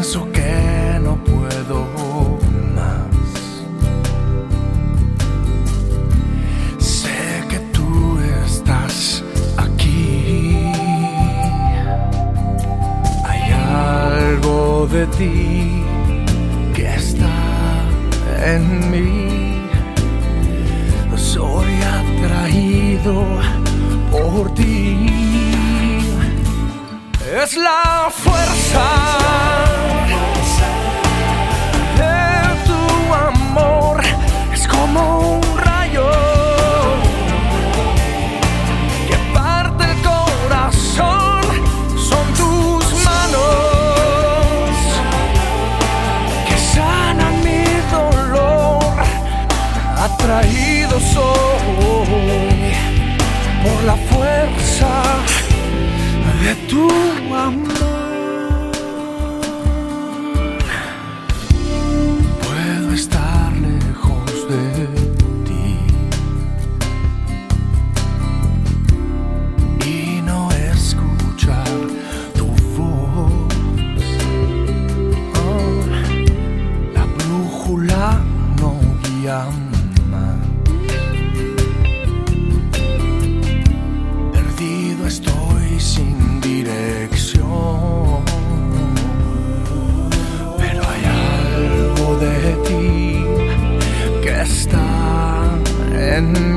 pienso que no puedo más. Sé que tú estás aquí. Hay algo de ti que está en mí. Soy atraído por ti. Es la fuerza. Atraído soy por la fuerza de tu amor. and